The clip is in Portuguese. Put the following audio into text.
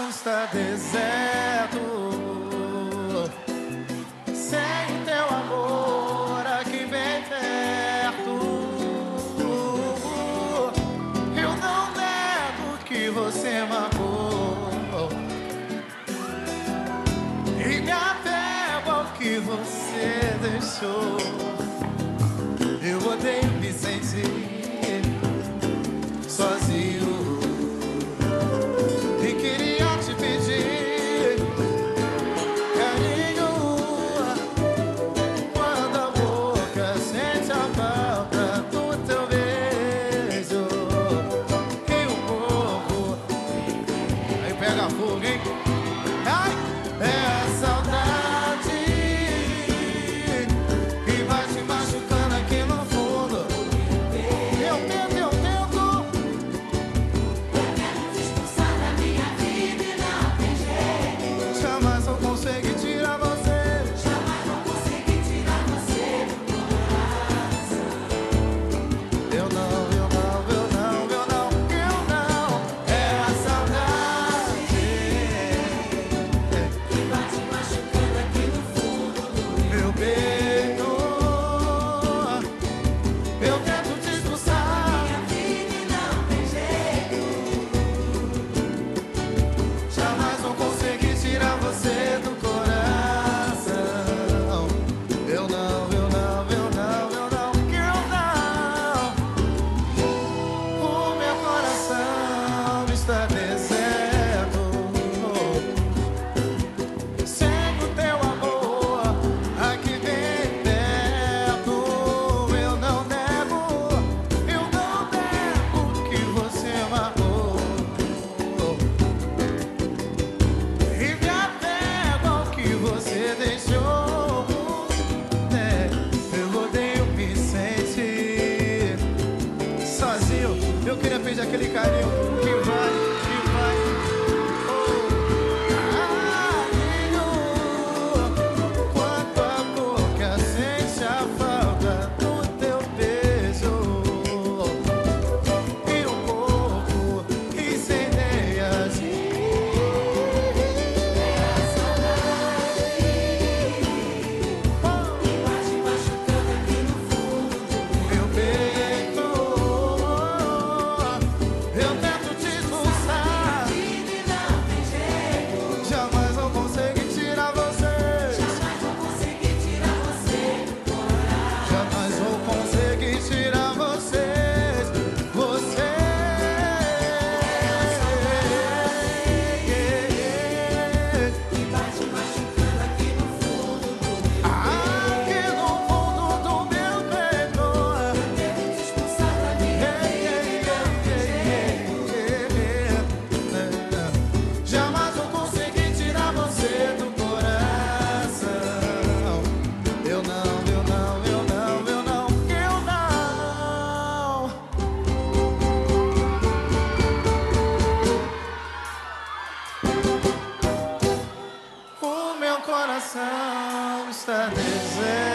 não está deserto. Sem teu amor aqui bem perto. Eu não nego que você magoou. E me apego ao que você deixou. fogo, hein? Eu queria fazer aquele carinho que sun is there.